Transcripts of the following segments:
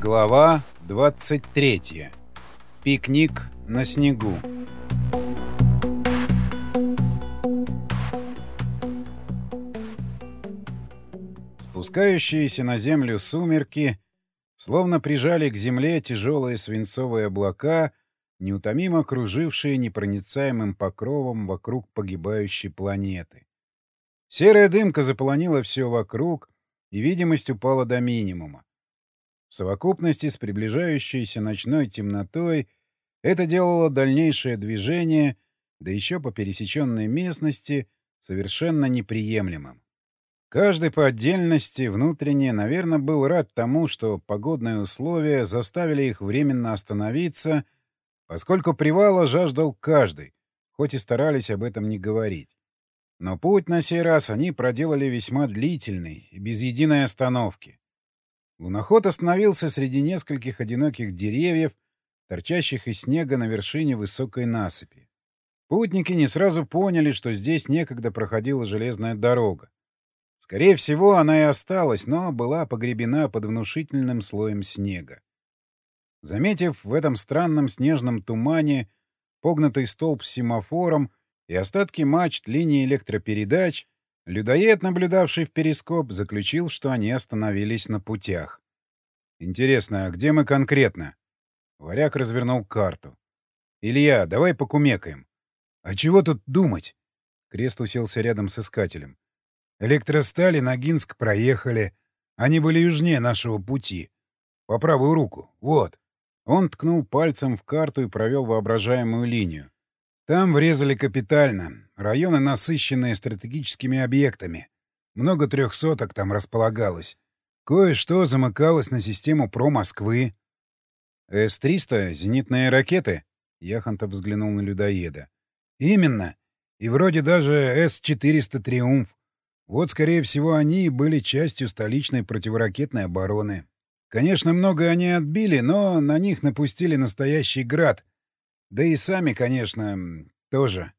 Глава 23. Пикник на снегу. Спускающиеся на землю сумерки словно прижали к земле тяжелые свинцовые облака, неутомимо кружившие непроницаемым покровом вокруг погибающей планеты. Серая дымка заполонила все вокруг, и видимость упала до минимума. В совокупности с приближающейся ночной темнотой это делало дальнейшее движение, да еще по пересеченной местности, совершенно неприемлемым. Каждый по отдельности внутренне, наверное, был рад тому, что погодные условия заставили их временно остановиться, поскольку привала жаждал каждый, хоть и старались об этом не говорить. Но путь на сей раз они проделали весьма длительный и без единой остановки. Луноход остановился среди нескольких одиноких деревьев, торчащих из снега на вершине высокой насыпи. Путники не сразу поняли, что здесь некогда проходила железная дорога. Скорее всего, она и осталась, но была погребена под внушительным слоем снега. Заметив в этом странном снежном тумане погнутый столб с семафором и остатки мачт линии электропередач, Людоед, наблюдавший в перископ, заключил, что они остановились на путях. «Интересно, а где мы конкретно?» Варяг развернул карту. «Илья, давай покумекаем». «А чего тут думать?» Крест уселся рядом с искателем. «Электростали Ногинск проехали. Они были южнее нашего пути. По правую руку. Вот». Он ткнул пальцем в карту и провел воображаемую линию. Там врезали капитально. Районы, насыщенные стратегическими объектами. Много трехсоток там располагалось. Кое-что замыкалось на систему ПРО Москвы. «С-300? Зенитные ракеты?» Яхонтов взглянул на людоеда. «Именно. И вроде даже С-400 «Триумф». Вот, скорее всего, они и были частью столичной противоракетной обороны. Конечно, много они отбили, но на них напустили настоящий град, да и сами, конечно, тоже.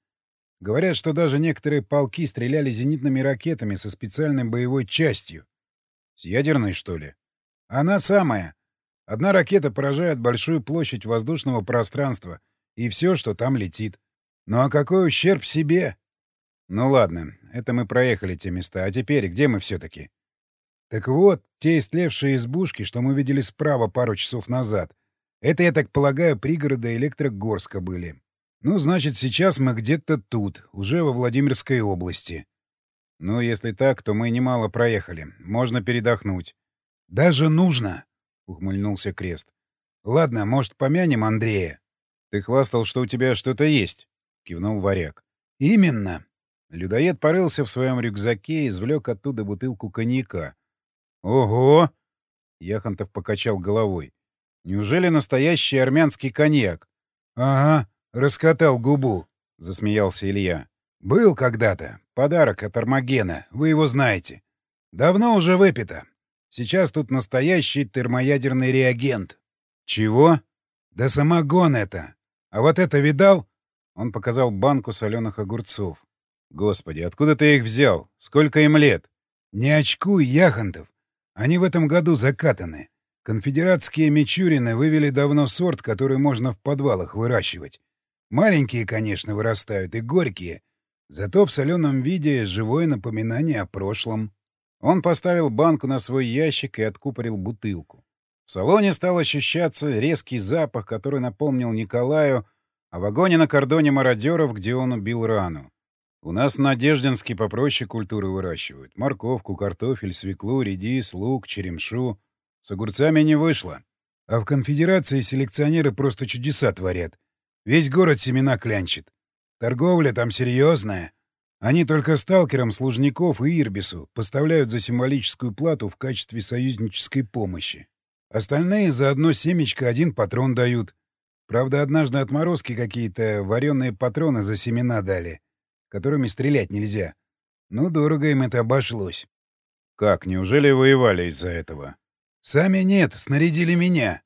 Говорят, что даже некоторые полки стреляли зенитными ракетами со специальной боевой частью. С ядерной, что ли? Она самая. Одна ракета поражает большую площадь воздушного пространства и все, что там летит. Ну а какой ущерб себе? Ну ладно, это мы проехали те места. А теперь где мы все-таки? Так вот, те истлевшие избушки, что мы видели справа пару часов назад, это, я так полагаю, пригороды Электрогорска были. Ну, значит, сейчас мы где-то тут, уже во Владимирской области. Ну, если так, то мы немало проехали. Можно передохнуть. Даже нужно, — ухмыльнулся Крест. Ладно, может, помянем Андрея? Ты хвастал, что у тебя что-то есть, — кивнул Варяг. Именно. Людоед порылся в своем рюкзаке и извлек оттуда бутылку коньяка. Ого! Яхонтов покачал головой. Неужели настоящий армянский коньяк? — Ага, раскатал губу, — засмеялся Илья. — Был когда-то. Подарок от Армагена, вы его знаете. Давно уже выпито. Сейчас тут настоящий термоядерный реагент. — Чего? — Да самогон это. А вот это видал? Он показал банку соленых огурцов. Господи, откуда ты их взял? Сколько им лет? Не очкуй, Яхонтов. Они в этом году закатаны. Конфедератские мичурины вывели давно сорт, который можно в подвалах выращивать. Маленькие, конечно, вырастают и горькие, зато в соленом виде живое напоминание о прошлом. Он поставил банку на свой ящик и откупорил бутылку. В салоне стал ощущаться резкий запах, который напомнил Николаю о вагоне на кордоне мародеров, где он убил рану. У нас в Надеждинске попроще культуры выращивают. Морковку, картофель, свеклу, редис, лук, черемшу. С огурцами не вышло. А в конфедерации селекционеры просто чудеса творят. Весь город семена клянчит. Торговля там серьезная. Они только сталкерам Служников и Ирбису поставляют за символическую плату в качестве союзнической помощи. Остальные за одно семечко один патрон дают. Правда, однажды отморозки какие-то вареные патроны за семена дали, которыми стрелять нельзя. Ну, дорого им это обошлось. Как, неужели воевали из-за этого? «Сами нет, снарядили меня.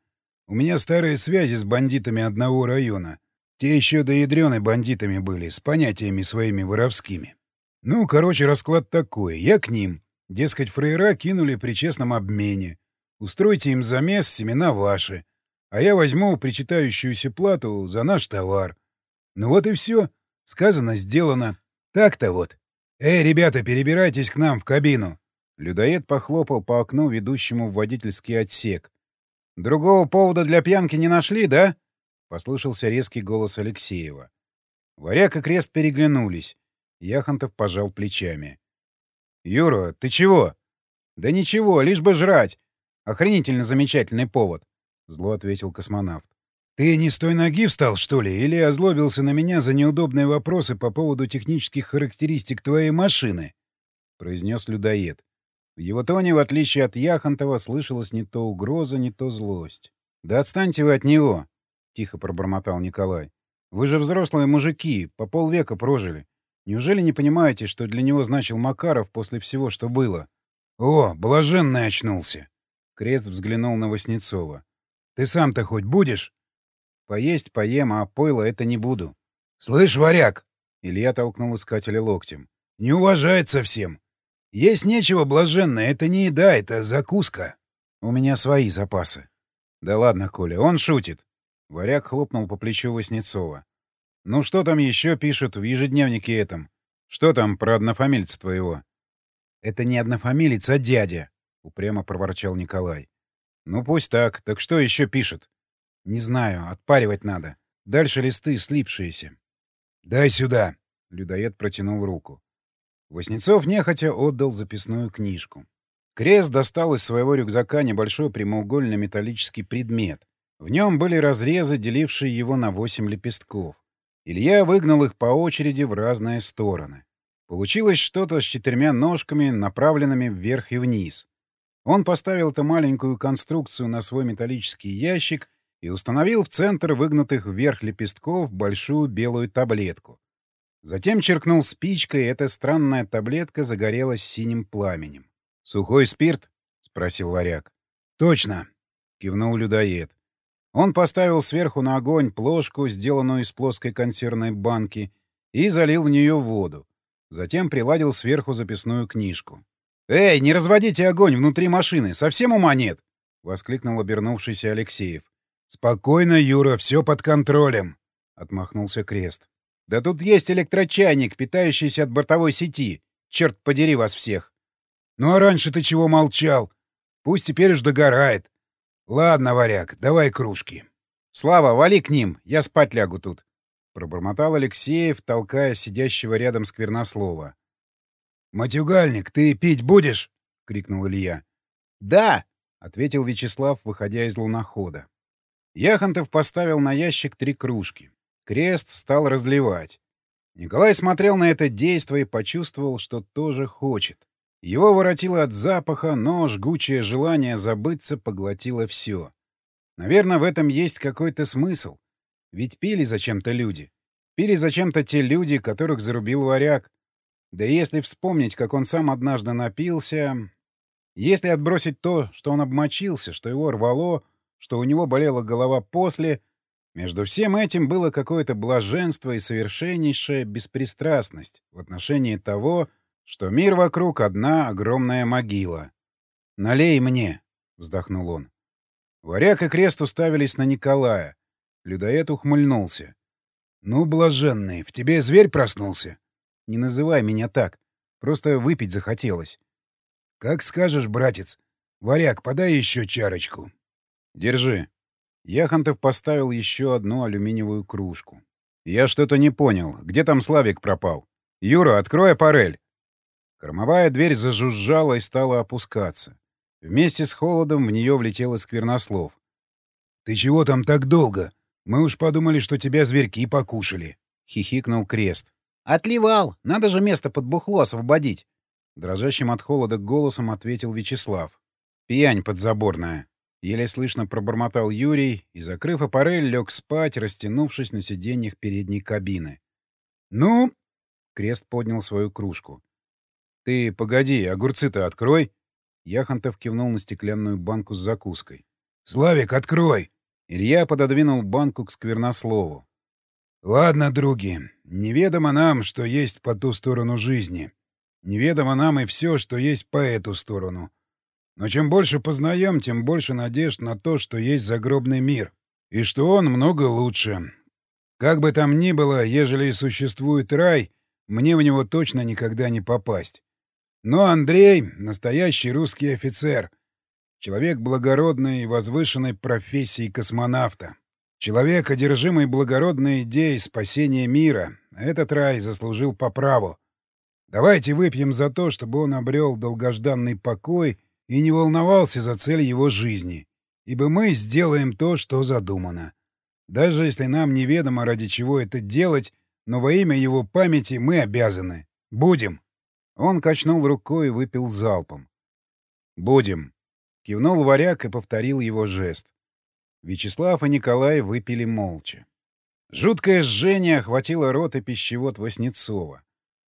У меня старые связи с бандитами одного района. Те еще до бандитами были, с понятиями своими воровскими. Ну, короче, расклад такой. Я к ним. Дескать, фрейра кинули при честном обмене. Устройте им замес, семена ваши, а я возьму причитающуюся плату за наш товар. Ну вот и все. Сказано, сделано. Так-то вот. Эй, ребята, перебирайтесь к нам в кабину. Людоед похлопал по окну, ведущему в водительский отсек. «Другого повода для пьянки не нашли, да?» — послышался резкий голос Алексеева. Варяг и Крест переглянулись. Яхонтов пожал плечами. «Юра, ты чего?» «Да ничего, лишь бы жрать. Охренительно замечательный повод», — зло ответил космонавт. «Ты не с той ноги встал, что ли, или озлобился на меня за неудобные вопросы по поводу технических характеристик твоей машины?» — произнес людоед. В его тоне, в отличие от Яхонтова, слышалась не то угроза, не то злость. «Да отстаньте вы от него!» — тихо пробормотал Николай. «Вы же взрослые мужики, по полвека прожили. Неужели не понимаете, что для него значил Макаров после всего, что было?» «О, блаженный очнулся!» Крест взглянул на Васнецова. «Ты сам-то хоть будешь?» «Поесть поем, а пойло это не буду». «Слышь, варяг!» Илья толкнул искателя локтем. «Не уважает совсем. Есть нечего, блаженное, это не еда, это закуска. У меня свои запасы. Да ладно, Коля, он шутит. Варяг хлопнул по плечу Васнецова. Ну что там еще пишут в ежедневнике этом? Что там про однофамильца твоего? Это не однофамилец, а дядя, упрямо проворчал Николай. Ну пусть так. Так что еще пишут? Не знаю, отпаривать надо. Дальше листы слипшиеся. Дай сюда. Людоед протянул руку. Воснецов нехотя отдал записную книжку. Крест достал из своего рюкзака небольшой прямоугольный металлический предмет. В нем были разрезы, делившие его на восемь лепестков. Илья выгнал их по очереди в разные стороны. Получилось что-то с четырьмя ножками, направленными вверх и вниз. Он поставил эту маленькую конструкцию на свой металлический ящик и установил в центр выгнутых вверх лепестков большую белую таблетку. Затем черкнул спичкой, и эта странная таблетка загорелась синим пламенем. «Сухой спирт?» — спросил варяг. «Точно!» — кивнул людоед. Он поставил сверху на огонь плошку, сделанную из плоской консервной банки, и залил в нее воду. Затем приладил сверху записную книжку. «Эй, не разводите огонь внутри машины! Совсем ума нет!» — воскликнул обернувшийся Алексеев. «Спокойно, Юра, все под контролем!» — отмахнулся Крест. Да тут есть электрочайник, питающийся от бортовой сети. Черт подери вас всех. Ну а раньше ты чего молчал? Пусть теперь уж догорает. Ладно, варяг, давай кружки. Слава, вали к ним, я спать лягу тут. Пробормотал Алексеев, толкая сидящего рядом сквернослова. «Матюгальник, ты пить будешь?» — крикнул Илья. «Да!» — ответил Вячеслав, выходя из лунохода. Яхонтов поставил на ящик три кружки. Крест стал разливать. Николай смотрел на это действо и почувствовал, что тоже хочет. Его воротило от запаха, но жгучее желание забыться поглотило все. Наверное, в этом есть какой-то смысл. Ведь пили зачем-то люди. Пили зачем-то те люди, которых зарубил варяг. Да если вспомнить, как он сам однажды напился... Если отбросить то, что он обмочился, что его рвало, что у него болела голова после — между всем этим было какое-то блаженство и совершеннейшая беспристрастность в отношении того, что мир вокруг — одна огромная могила. «Налей мне!» — вздохнул он. Варяг и крест уставились на Николая. Людоед ухмыльнулся. «Ну, блаженный, в тебе зверь проснулся?» «Не называй меня так. Просто выпить захотелось». «Как скажешь, братец. Варяг, подай еще чарочку». «Держи». Яхонтов поставил еще одну алюминиевую кружку. «Я что-то не понял. Где там Славик пропал? Юра, открой аппарель!» Кормовая дверь зажужжала и стала опускаться. Вместе с холодом в нее влетел сквернослов. «Ты чего там так долго? Мы уж подумали, что тебя зверьки покушали!» — хихикнул Крест. «Отливал! Надо же место под бухло освободить!» Дрожащим от холода голосом ответил Вячеслав. «Пьянь подзаборная!» Еле слышно пробормотал Юрий и, закрыв аппарель, лег спать, растянувшись на сиденьях передней кабины. «Ну?» — Крест поднял свою кружку. «Ты погоди, огурцы-то открой!» Яхонтов кивнул на стеклянную банку с закуской. «Славик, открой!» Илья пододвинул банку к сквернослову. «Ладно, други, неведомо нам, что есть по ту сторону жизни. Неведомо нам и все, что есть по эту сторону. Но чем больше познаем, тем больше надежд на то, что есть загробный мир. И что он много лучше. Как бы там ни было, ежели и существует рай, мне в него точно никогда не попасть. Но Андрей — настоящий русский офицер. Человек благородной и возвышенной профессии космонавта. Человек, одержимый благородной идеей спасения мира. Этот рай заслужил по праву. Давайте выпьем за то, чтобы он обрел долгожданный покой и не волновался за цель его жизни. Ибо мы сделаем то, что задумано. Даже если нам неведомо, ради чего это делать, но во имя его памяти мы обязаны. Будем. Он качнул рукой и выпил залпом. «Будем», — кивнул варяг и повторил его жест. Вячеслав и Николай выпили молча. Жуткое жжение охватило рот и пищевод Васнецова.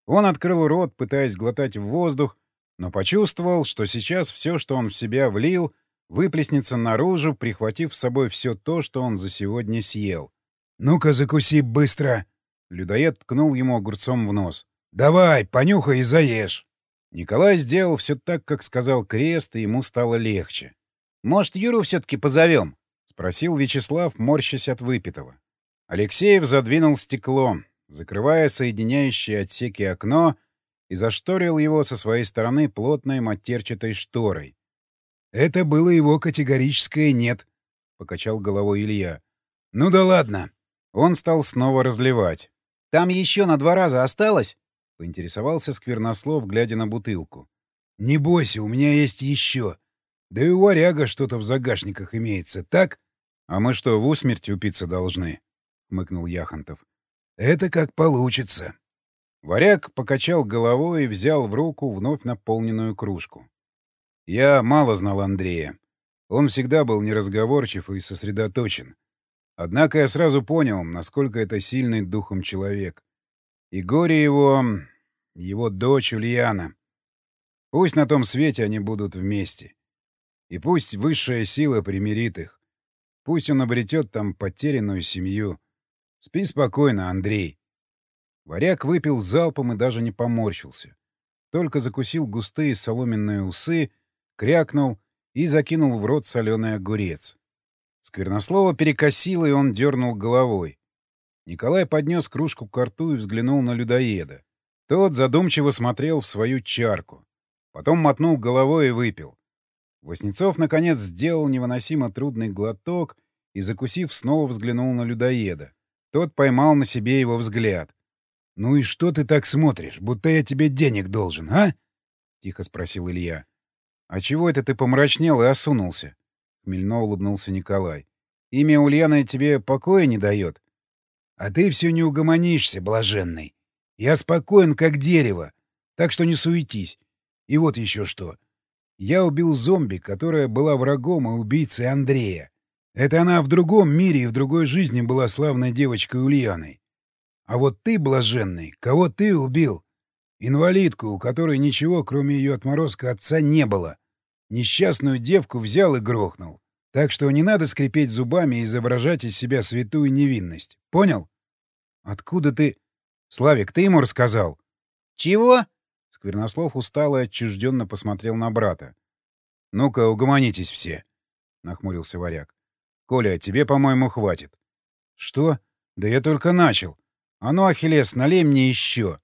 Он открыл рот, пытаясь глотать воздух, но почувствовал, что сейчас все, что он в себя влил, выплеснется наружу, прихватив с собой все то, что он за сегодня съел. «Ну-ка, закуси быстро!» Людоед ткнул ему огурцом в нос. «Давай, понюхай и заешь!» Николай сделал все так, как сказал Крест, и ему стало легче. «Может, Юру все-таки позовем?» — спросил Вячеслав, морщась от выпитого. Алексеев задвинул стекло, закрывая соединяющие отсеки окно, и зашторил его со своей стороны плотной матерчатой шторой. «Это было его категорическое «нет», — покачал головой Илья. «Ну да ладно». Он стал снова разливать. «Там еще на два раза осталось?» — поинтересовался Сквернослов, глядя на бутылку. «Не бойся, у меня есть еще. Да и у варяга что-то в загашниках имеется, так?» «А мы что, в усмерть упиться должны?» — хмыкнул Яхонтов. «Это как получится». Варяг покачал головой и взял в руку вновь наполненную кружку. Я мало знал Андрея. Он всегда был неразговорчив и сосредоточен. Однако я сразу понял, насколько это сильный духом человек. И горе его... его дочь Ульяна. Пусть на том свете они будут вместе. И пусть высшая сила примирит их. Пусть он обретет там потерянную семью. Спи спокойно, Андрей. Варяг выпил залпом и даже не поморщился. Только закусил густые соломенные усы — крякнул и закинул в рот соленый огурец. Сквернослова перекосило, и он дернул головой. Николай поднес кружку к рту и взглянул на людоеда. Тот задумчиво смотрел в свою чарку. Потом мотнул головой и выпил. Воснецов, наконец, сделал невыносимо трудный глоток и, закусив, снова взглянул на людоеда. Тот поймал на себе его взгляд. «Ну и что ты так смотришь, будто я тебе денег должен, а?» — тихо спросил Илья. «А чего это ты помрачнел и осунулся?» — хмельно улыбнулся Николай. «Имя Ульяны тебе покоя не дает?» «А ты все не угомонишься, блаженный. Я спокоен, как дерево, так что не суетись. И вот еще что. Я убил зомби, которая была врагом и убийцей Андрея. Это она в другом мире и в другой жизни была славной девочкой Ульяной. А вот ты, блаженный, кого ты убил? Инвалидку, у которой ничего, кроме ее отморозка отца, не было. Несчастную девку взял и грохнул. Так что не надо скрипеть зубами и изображать из себя святую невинность. Понял? Откуда ты... Славик, ты ему рассказал? Чего? Сквернослов устало и отчужденно посмотрел на брата. «Ну-ка, угомонитесь все», — нахмурился варяг. «Коля, тебе, по-моему, хватит». «Что? Да я только начал. А ну, Ахиллес, налей мне еще».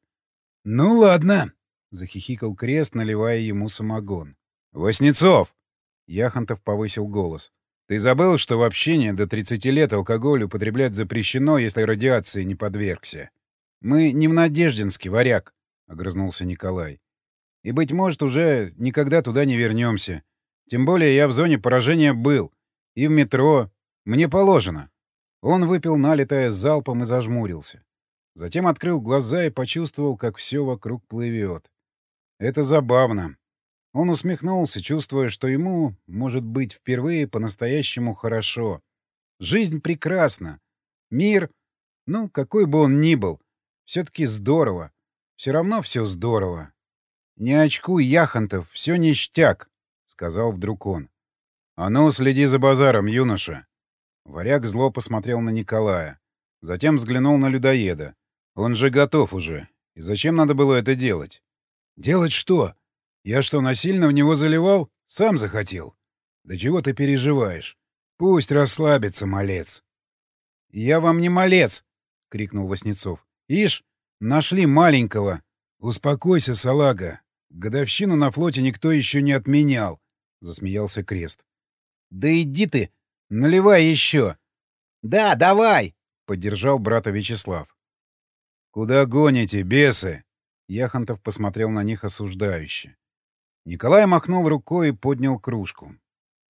«Ну ладно», — захихикал крест, наливая ему самогон. «Воснецов!» — Яхонтов повысил голос. «Ты забыл, что в общении до 30 лет алкоголь употреблять запрещено, если радиации не подвергся?» «Мы не в Надеждинске, варяг», — огрызнулся Николай. «И, быть может, уже никогда туда не вернемся. Тем более я в зоне поражения был. И в метро. Мне положено». Он выпил налитое залпом и зажмурился. Затем открыл глаза и почувствовал, как все вокруг плывет. Это забавно. Он усмехнулся, чувствуя, что ему, может быть, впервые по-настоящему хорошо. Жизнь прекрасна. Мир, ну, какой бы он ни был, все-таки здорово. Все равно все здорово. «Не очкуй, Яхонтов, все ништяк», — сказал вдруг он. «А ну, следи за базаром, юноша». Варяг зло посмотрел на Николая. Затем взглянул на людоеда. «Он же готов уже. И зачем надо было это делать?» «Делать что? Я что, насильно в него заливал? Сам захотел. Да чего ты переживаешь? Пусть расслабится, малец. — Я вам не малец! — крикнул Васнецов. — Ишь, нашли маленького. — Успокойся, салага. Годовщину на флоте никто еще не отменял, — засмеялся Крест. — Да иди ты! Наливай еще! — Да, давай! — поддержал брата Вячеслав. — Куда гоните, бесы? Яхонтов посмотрел на них осуждающе. Николай махнул рукой и поднял кружку.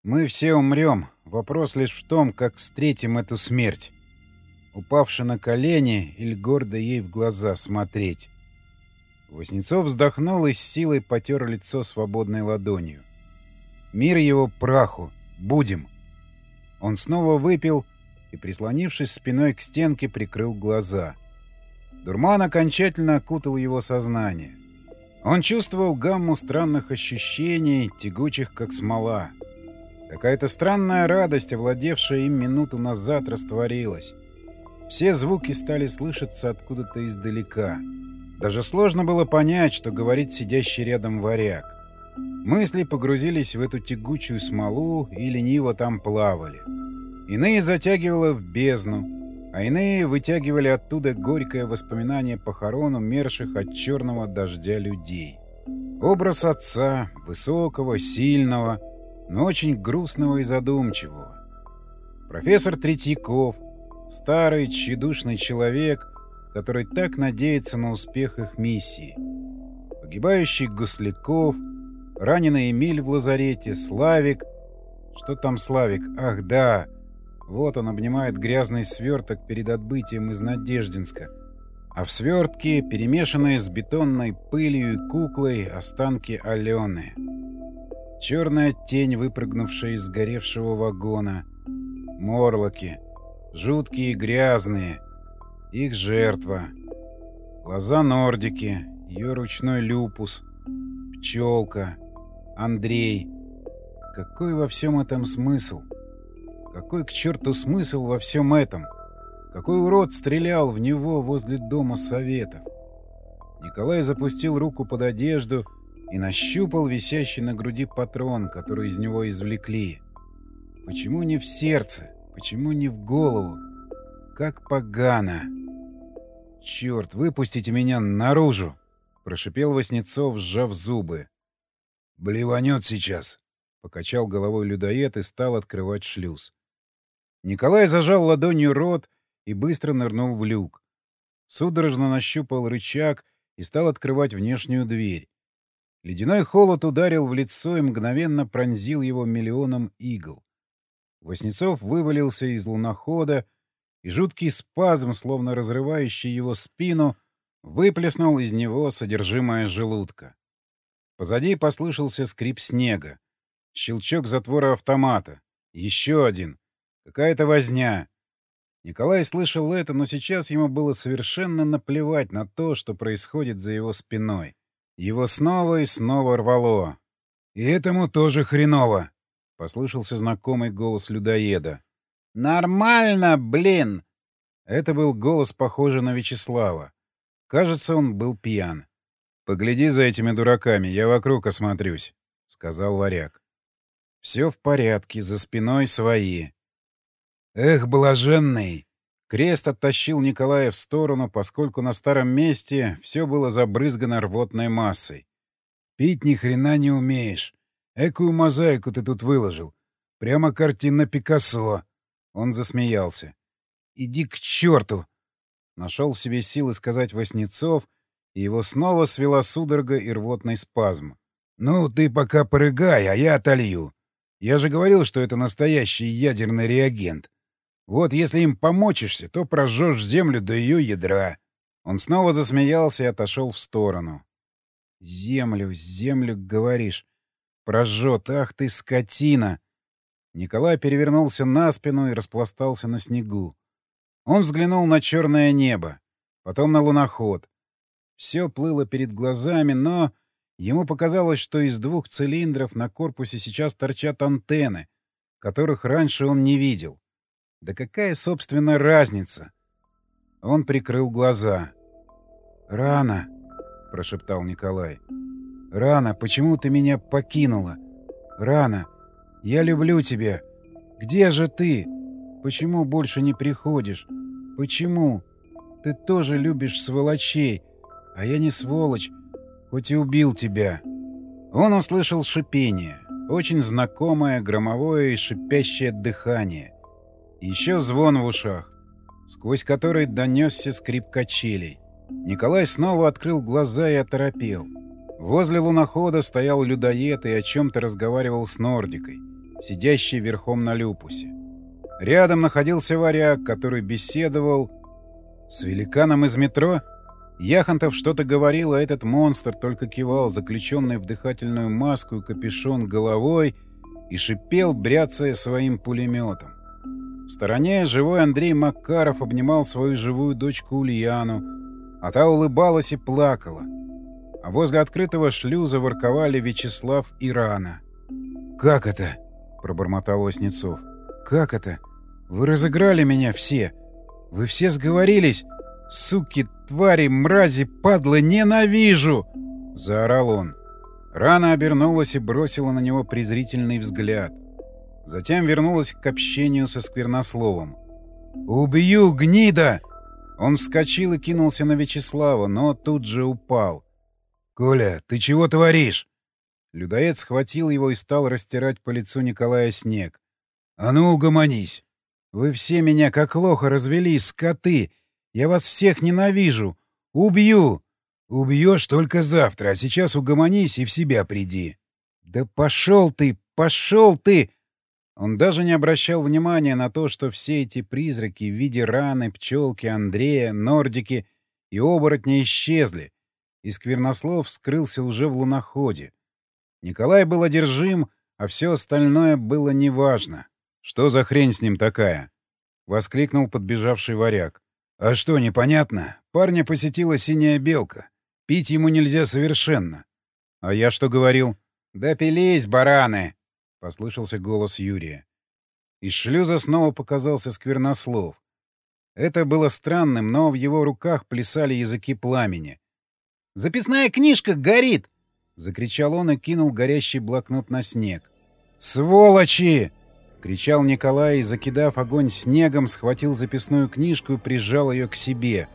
«Мы все умрем. Вопрос лишь в том, как встретим эту смерть. Упавши на колени или гордо ей в глаза смотреть». Воснецов вздохнул и с силой потер лицо свободной ладонью. «Мир его праху! Будем!» Он снова выпил и, прислонившись спиной к стенке, прикрыл глаза — Дурман окончательно окутал его сознание. Он чувствовал гамму странных ощущений, тягучих как смола. Какая-то странная радость, овладевшая им минуту назад, растворилась. Все звуки стали слышаться откуда-то издалека. Даже сложно было понять, что говорит сидящий рядом варяг. Мысли погрузились в эту тягучую смолу и лениво там плавали. Иные затягивало в бездну, а иные вытягивали оттуда горькое воспоминание похорон умерших от черного дождя людей. Образ отца, высокого, сильного, но очень грустного и задумчивого. Профессор Третьяков, старый, тщедушный человек, который так надеется на успех их миссии. Погибающий Гусляков, раненый Эмиль в лазарете, Славик... Что там Славик? Ах, да! Вот он обнимает грязный сверток перед отбытием из Надеждинска. А в свертке, перемешанные с бетонной пылью и куклой, останки Алены. Черная тень, выпрыгнувшая из сгоревшего вагона. Морлоки. Жуткие и грязные. Их жертва. Глаза Нордики. Ее ручной люпус. Пчелка. Андрей. Какой во всем этом смысл? — какой к черту смысл во всем этом? Какой урод стрелял в него возле дома советов? Николай запустил руку под одежду и нащупал висящий на груди патрон, который из него извлекли. Почему не в сердце? Почему не в голову? Как погано! «Черт, выпустите меня наружу!» — прошипел Васнецов, сжав зубы. «Блеванет сейчас!» — покачал головой людоед и стал открывать шлюз. Николай зажал ладонью рот и быстро нырнул в люк. Судорожно нащупал рычаг и стал открывать внешнюю дверь. Ледяной холод ударил в лицо и мгновенно пронзил его миллионом игл. Воснецов вывалился из лунохода, и жуткий спазм, словно разрывающий его спину, выплеснул из него содержимое желудка. Позади послышался скрип снега. Щелчок затвора автомата. Еще один. Какая-то возня. Николай слышал это, но сейчас ему было совершенно наплевать на то, что происходит за его спиной. Его снова и снова рвало. «И этому тоже хреново!» — послышался знакомый голос людоеда. «Нормально, блин!» Это был голос, похожий на Вячеслава. Кажется, он был пьян. «Погляди за этими дураками, я вокруг осмотрюсь», — сказал варяг. «Все в порядке, за спиной свои. Эх, блаженный! Крест оттащил Николая в сторону, поскольку на старом месте все было забрызгано рвотной массой. Пить ни хрена не умеешь. Экую мозаику ты тут выложил. Прямо картина Пикассо. Он засмеялся. «Иди к черту!» Нашел в себе силы сказать Воснецов, и его снова свела судорога и рвотный спазм. «Ну, ты пока порыгай, а я отолью. Я же говорил, что это настоящий ядерный реагент. Вот если им помочишься, то прожжешь землю до ее ядра. Он снова засмеялся и отошел в сторону. «Землю, землю, говоришь. Прожжет, ах ты, скотина!» Николай перевернулся на спину и распластался на снегу. Он взглянул на черное небо, потом на луноход. Все плыло перед глазами, но ему показалось, что из двух цилиндров на корпусе сейчас торчат антенны, которых раньше он не видел. Да какая, собственно, разница? Он прикрыл глаза. «Рано», — прошептал Николай. «Рано. Почему ты меня покинула? Рано. Я люблю тебя. Где же ты? Почему больше не приходишь? Почему? Ты тоже любишь сволочей, а я не сволочь, хоть и убил тебя». Он услышал шипение, очень знакомое громовое и шипящее дыхание. Еще звон в ушах, сквозь который донесся скрип качелей. Николай снова открыл глаза и оторопел. Возле лунохода стоял людоед и о чем-то разговаривал с Нордикой, сидящей верхом на люпусе. Рядом находился варяг, который беседовал с великаном из метро. Яхонтов что-то говорил, а этот монстр только кивал, заключенный в дыхательную маску и капюшон головой, и шипел, бряцая своим пулеметом. В стороне живой Андрей Макаров обнимал свою живую дочку Ульяну, а та улыбалась и плакала. А возле открытого шлюза ворковали Вячеслав и Рана. «Как это?» — пробормотал Васнецов. «Как это? Вы разыграли меня все. Вы все сговорились. Суки, твари, мрази, падлы, ненавижу!» — заорал он. Рана обернулась и бросила на него презрительный взгляд. Затем вернулась к общению со сквернословом. «Убью, гнида!» Он вскочил и кинулся на Вячеслава, но тут же упал. «Коля, ты чего творишь?» Людоед схватил его и стал растирать по лицу Николая снег. «А ну, угомонись! Вы все меня как лоха развели, скоты! Я вас всех ненавижу! Убью! Убьешь только завтра, а сейчас угомонись и в себя приди!» «Да пошел ты! Пошел ты!» Он даже не обращал внимания на то, что все эти призраки в виде раны, пчелки, Андрея, нордики и оборотни исчезли, и Сквернослов скрылся уже в луноходе. Николай был одержим, а все остальное было неважно. «Что за хрень с ним такая?» — воскликнул подбежавший варяг. «А что, непонятно? Парня посетила синяя белка. Пить ему нельзя совершенно». «А я что говорил?» «Да бараны!» — послышался голос Юрия. Из шлюза снова показался сквернослов. Это было странным, но в его руках плясали языки пламени. «Записная книжка горит!» — закричал он и кинул горящий блокнот на снег. «Сволочи!» — кричал Николай и, закидав огонь снегом, схватил записную книжку и прижал ее к себе.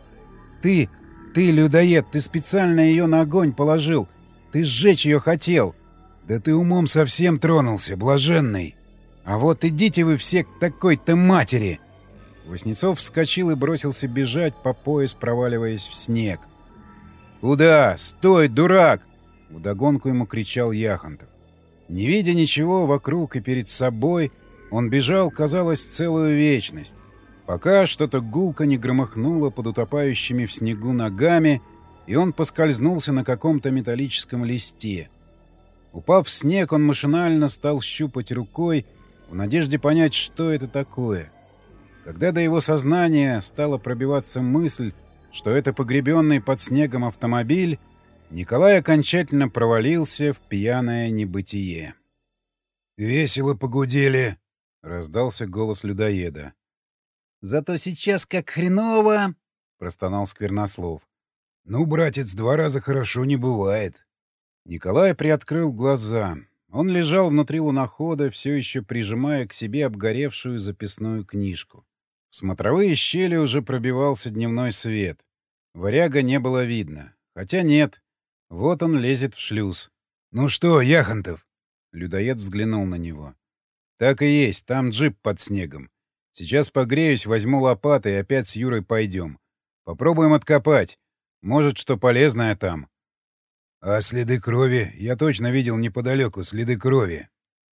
«Ты, ты, людоед, ты специально ее на огонь положил! Ты сжечь ее хотел!» «Да ты умом совсем тронулся, блаженный!» «А вот идите вы все к такой-то матери!» Воснецов вскочил и бросился бежать, по пояс проваливаясь в снег. «Куда? Стой, дурак!» — вдогонку ему кричал Яхонтов. Не видя ничего вокруг и перед собой, он бежал, казалось, целую вечность, пока что-то гулко не громыхнуло под утопающими в снегу ногами, и он поскользнулся на каком-то металлическом листе — Упав в снег, он машинально стал щупать рукой в надежде понять, что это такое. Когда до его сознания стала пробиваться мысль, что это погребенный под снегом автомобиль, Николай окончательно провалился в пьяное небытие. «Весело погудели», — раздался голос людоеда. «Зато сейчас как хреново!» — простонал Сквернослов. «Ну, братец, два раза хорошо не бывает», Николай приоткрыл глаза. Он лежал внутри лунохода, все еще прижимая к себе обгоревшую записную книжку. В смотровые щели уже пробивался дневной свет. Варяга не было видно. Хотя нет. Вот он лезет в шлюз. «Ну что, Яхонтов?» Людоед взглянул на него. «Так и есть, там джип под снегом. Сейчас погреюсь, возьму лопаты и опять с Юрой пойдем. Попробуем откопать. Может, что полезное там. А следы крови? Я точно видел неподалеку следы крови.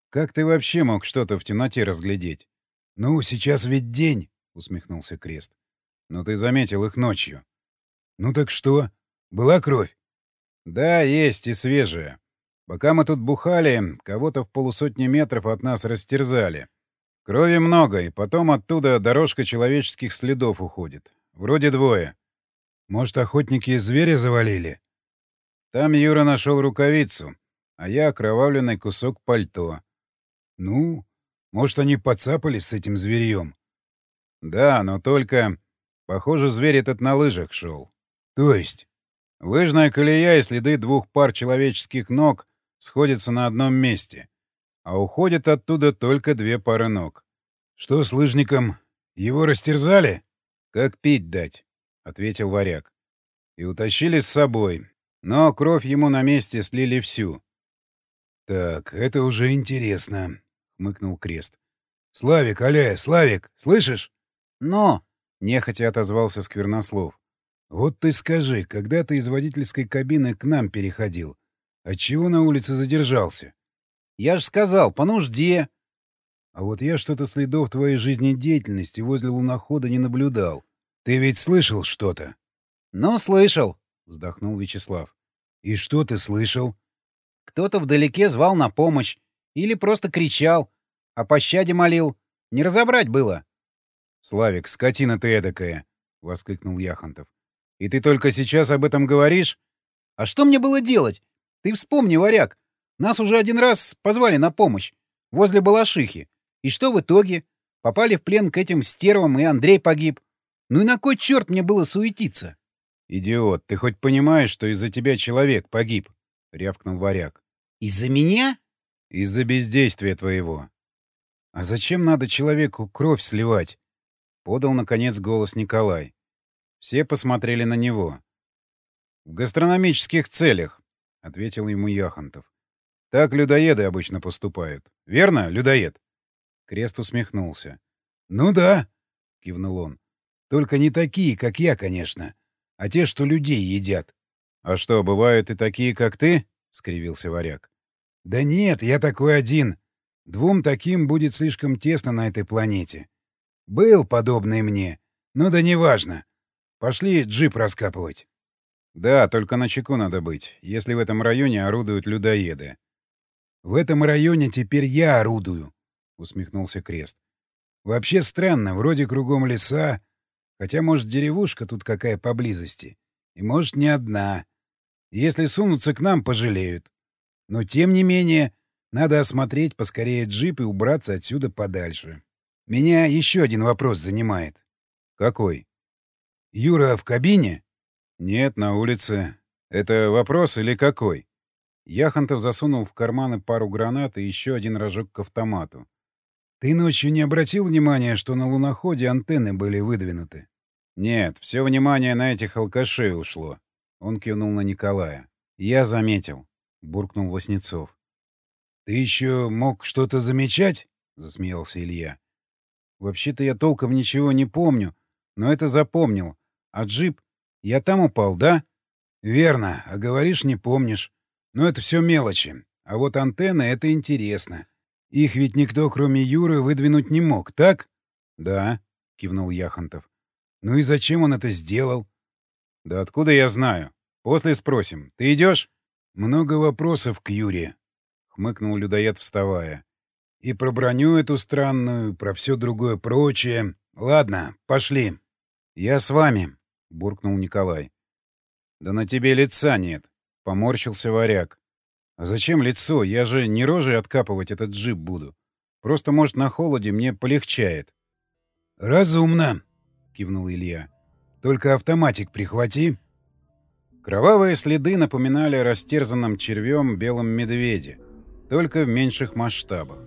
Как ты вообще мог что-то в темноте разглядеть? Ну, сейчас ведь день, усмехнулся Крест. Но ты заметил их ночью. Ну так что? Была кровь? Да, есть и свежая. Пока мы тут бухали, кого-то в полусотни метров от нас растерзали. Крови много, и потом оттуда дорожка человеческих следов уходит. Вроде двое. Может, охотники зверя завалили? Там Юра нашел рукавицу, а я окровавленный кусок пальто. Ну, может, они подцапались с этим зверьем? Да, но только... Похоже, зверь этот на лыжах шел. То есть? Лыжная колея и следы двух пар человеческих ног сходятся на одном месте. а уходят оттуда только две пары ног. «Что с лыжником? Его растерзали?» «Как пить дать?» — ответил варяг. «И утащили с собой, но кровь ему на месте слили всю». «Так, это уже интересно», — хмыкнул Крест. «Славик, Аля, Славик, слышишь?» «Но!» — нехотя отозвался Сквернослов. «Вот ты скажи, когда ты из водительской кабины к нам переходил, отчего на улице задержался?» «Я ж сказал, по нужде!» «А вот я что-то следов твоей жизнедеятельности возле лунохода не наблюдал. Ты ведь слышал что-то?» «Ну, слышал», — вздохнул Вячеслав. «И что ты слышал?» «Кто-то вдалеке звал на помощь. Или просто кричал. О пощаде молил. Не разобрать было». «Славик, скотина ты эдакая!» — воскликнул Яхонтов. И ты только сейчас об этом говоришь? А что мне было делать? Ты вспомни, варяг. Нас уже один раз позвали на помощь. Возле Балашихи. И что в итоге? Попали в плен к этим стервам, и Андрей погиб. Ну и на кой черт мне было суетиться? «Идиот, ты хоть понимаешь, что из-за тебя человек погиб?» — рявкнул варяг. «Из-за меня?» «Из-за бездействия твоего». «А зачем надо человеку кровь сливать?» — подал, наконец, голос Николай. Все посмотрели на него. «В гастрономических целях», — ответил ему Яхонтов. «Так людоеды обычно поступают. Верно, людоед?» Крест усмехнулся. «Ну да», — кивнул он. «Только не такие, как я, конечно, а те, что людей едят». «А что, бывают и такие, как ты?» — скривился варяг. «Да нет, я такой один. Двум таким будет слишком тесно на этой планете. Был подобный мне, но да неважно. Пошли джип раскапывать. Да, только на чеку надо быть, если в этом районе орудуют людоеды. В этом районе теперь я орудую, усмехнулся Крест. Вообще странно, вроде кругом леса, хотя, может, деревушка тут какая поблизости. И, может, не одна. Если сунутся к нам, пожалеют. Но, тем не менее, надо осмотреть поскорее джип и убраться отсюда подальше. Меня еще один вопрос занимает. Какой? Юра в кабине? Нет, на улице. Это вопрос или какой? Яхонтов засунул в карманы пару гранат и еще один рожок к автомату. Ты ночью не обратил внимания, что на луноходе антенны были выдвинуты? Нет, все внимание на этих алкашей ушло. Он кивнул на Николая. Я заметил, буркнул Васнецов. Ты еще мог что-то замечать? засмеялся Илья. Вообще-то я толком ничего не помню, но это запомнил. А джип? Я там упал, да? Верно. А говоришь, не помнишь. Но это все мелочи. А вот антенны — это интересно. Их ведь никто, кроме Юры, выдвинуть не мог, так? Да, кивнул Яхонтов. Ну и зачем он это сделал? Да откуда я знаю? После спросим. Ты идешь? Много вопросов к Юре, хмыкнул людоед, вставая. И про броню эту странную, про все другое прочее. Ладно, пошли. Я с вами, — буркнул Николай. «Да на тебе лица нет», — поморщился варяг. «А зачем лицо? Я же не рожей откапывать этот джип буду. Просто, может, на холоде мне полегчает». «Разумно», — кивнул Илья. «Только автоматик прихвати». Кровавые следы напоминали о растерзанном червем белом медведе, только в меньших масштабах.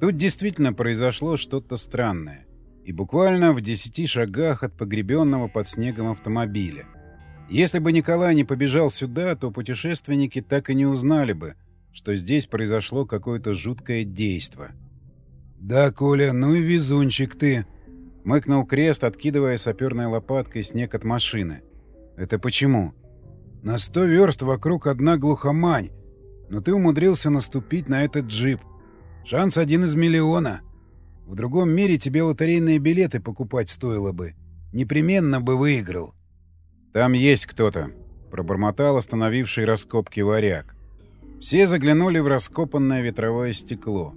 Тут действительно произошло что-то странное и буквально в десяти шагах от погребенного под снегом автомобиля. Если бы Николай не побежал сюда, то путешественники так и не узнали бы, что здесь произошло какое-то жуткое действо. «Да, Коля, ну и везунчик ты!» — мыкнул крест, откидывая саперной лопаткой снег от машины. «Это почему?» «На сто верст вокруг одна глухомань, но ты умудрился наступить на этот джип. Шанс один из миллиона!» В другом мире тебе лотерейные билеты покупать стоило бы. Непременно бы выиграл. «Там есть кто-то», — пробормотал остановивший раскопки варяг. Все заглянули в раскопанное ветровое стекло.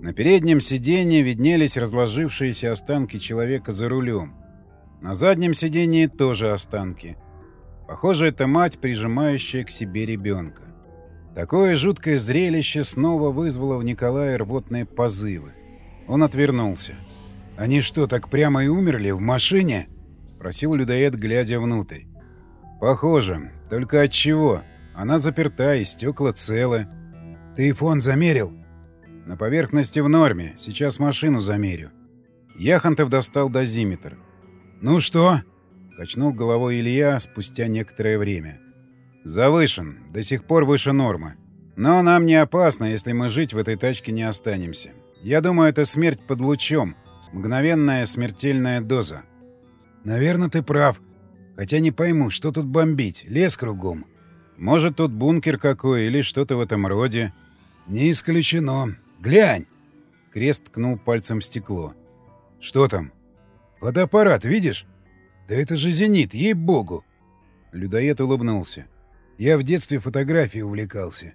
На переднем сиденье виднелись разложившиеся останки человека за рулем. На заднем сиденье тоже останки. Похоже, это мать, прижимающая к себе ребенка. Такое жуткое зрелище снова вызвало в Николае рвотные позывы. Он отвернулся. «Они что, так прямо и умерли в машине?» — спросил людоед, глядя внутрь. «Похоже. Только от чего? Она заперта, и стекла целы». «Ты фон замерил?» На поверхности в норме. Сейчас машину замерю. Яхонтов достал дозиметр. «Ну что?» — качнул головой Илья спустя некоторое время. «Завышен. До сих пор выше нормы. Но нам не опасно, если мы жить в этой тачке не останемся. Я думаю, это смерть под лучом. Мгновенная смертельная доза». «Наверное, ты прав. Хотя не пойму, что тут бомбить. Лес кругом». «Может, тут бункер какой или что-то в этом роде?» «Не исключено. Глянь!» Крест ткнул пальцем в стекло. «Что там?» «Фотоаппарат, видишь? Да это же «Зенит», ей-богу!» Людоед улыбнулся. «Я в детстве фотографией увлекался.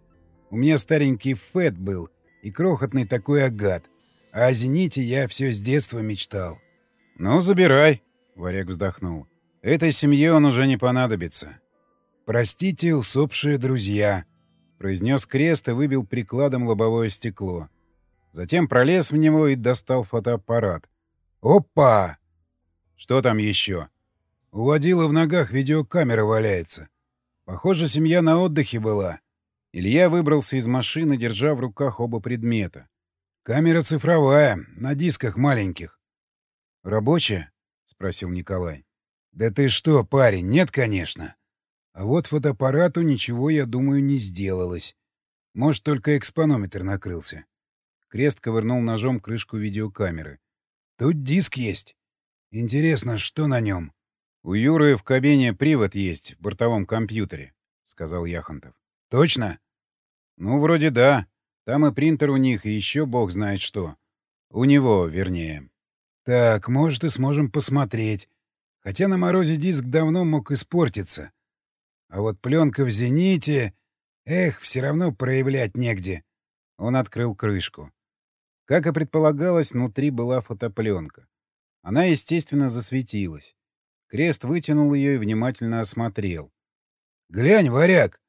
У меня старенький ФЭТ был и крохотный такой агат. А о «Зените» я все с детства мечтал». «Ну, забирай», — Варяг вздохнул. «Этой семье он уже не понадобится». «Простите, усопшие друзья», — произнес крест и выбил прикладом лобовое стекло. Затем пролез в него и достал фотоаппарат. «Опа!» «Что там еще?» У водила в ногах видеокамера валяется. Похоже, семья на отдыхе была. Илья выбрался из машины, держа в руках оба предмета. Камера цифровая, на дисках маленьких. «Рабочая?» — спросил Николай. «Да ты что, парень, нет, конечно. А вот фотоаппарату ничего, я думаю, не сделалось. Может, только экспонометр накрылся». Крест ковырнул ножом крышку видеокамеры. «Тут диск есть. Интересно, что на нем?» «У Юры в кабине привод есть в бортовом компьютере», — сказал Яхонтов. «Точно?» «Ну, вроде да. Там и принтер у них, и еще бог знает что. У него, вернее». «Так, может, и сможем посмотреть. Хотя на морозе диск давно мог испортиться. А вот пленка в «Зените» Эх, все равно проявлять негде. Он открыл крышку. Как и предполагалось, внутри была фотопленка. Она, естественно, засветилась. Крест вытянул ее и внимательно осмотрел. «Глянь, варяг!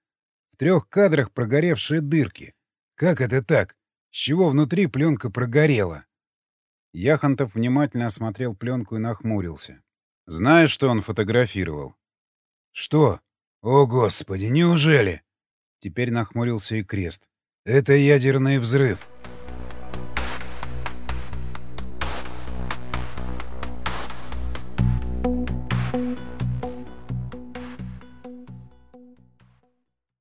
В трех кадрах прогоревшие дырки. Как это так? С чего внутри пленка прогорела?» Яхонтов внимательно осмотрел пленку и нахмурился. «Знаешь, что он фотографировал?» «Что? О, Господи, неужели?» Теперь нахмурился и Крест. «Это ядерный взрыв.